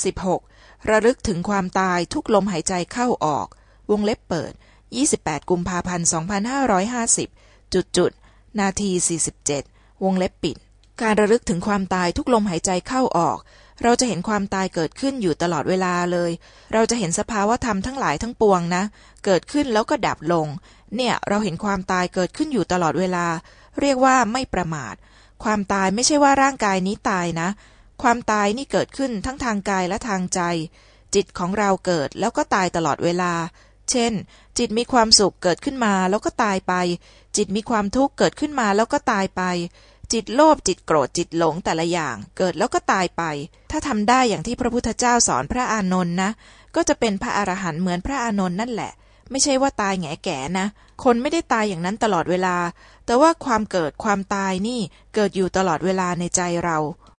16. ระลึกถึงความตายทุกลมหายใจเข้าออก วงเล็บเปิด 28 กุมภาพันธ์ 2550 จุดจุด นาที 47 วงเล็บปิด การระลึกถึงความตายทุกลมหายใจเข้าออก เราจะเห็นความตายเกิดขึ้นอยู่ตลอดเวลาเลย เราจะเห็นสภาวะธรรมทั้งหลายทั้งปวงนะ เกิดขึ้นแล้วก็ดับลง เนี่ยเราเห็นความตายเกิดขึ้นอยู่ตลอดเวลา เรียกว่าไม่ประมาท ความตายไม่ใช่ว่าร่างกายนี้ตายนะ ความตายนี่เกิดขึ้นทั้งทางกายและทางใจ จิตของเราเกิดแล้วก็ตายตลอดเวลา เช่น จิตมีความสุขเกิดขึ้นมาแล้วก็ตายไป จิตมีความทุกข์เกิดขึ้นมาแล้วก็ตายไป จิตโลภจิตโกรธจิตหลงแต่ละอย่าง เกิดแล้วก็ตายไป ถ้าทำได้อย่างที่พระพุทธเจ้าสอนพระอานนท์นะ ก็จะเป็นพระอรหันต์เหมือนพระอานนท์นั่นแหละไม่ใช่ว่าตายแง่แก่นะ คนไม่ได้ตายอย่างนั้นตลอดเวลา แต่ว่าความเกิดความตายนี่เกิดอยู่ตลอดเวลาในใจเรา